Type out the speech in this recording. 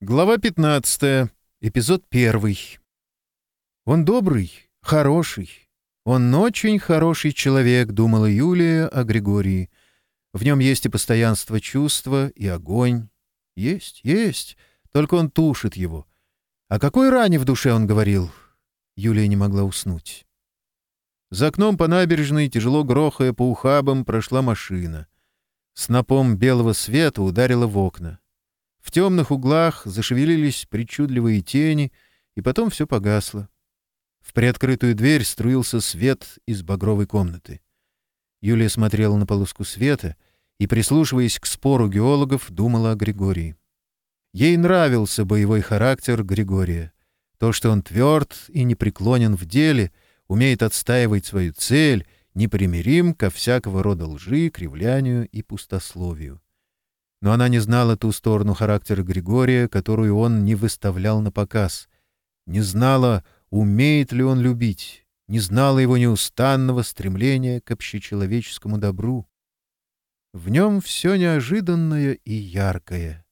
Глава 15. Эпизод 1. «Он добрый, хороший. Он очень хороший человек», — думала Юлия о Григории. «В нем есть и постоянство чувства, и огонь. Есть, есть. Только он тушит его. О какой ране в душе он говорил?» Юлия не могла уснуть. За окном по набережной, тяжело грохая по ухабам, прошла машина. Снопом белого света ударила в окна. В темных углах зашевелились причудливые тени, и потом все погасло. В приоткрытую дверь струился свет из багровой комнаты. Юлия смотрела на полоску света и, прислушиваясь к спору геологов, думала о Григории. Ей нравился боевой характер Григория. То, что он тверд и непреклонен в деле, умеет отстаивать свою цель, непримирим ко всякого рода лжи, кривлянию и пустословию но она не знала ту сторону характера Григория, которую он не выставлял на показ. Не знала, умеет ли он любить, не знала его неустанного стремления к общечеловеческому добру. В нем все неожиданное и яркое.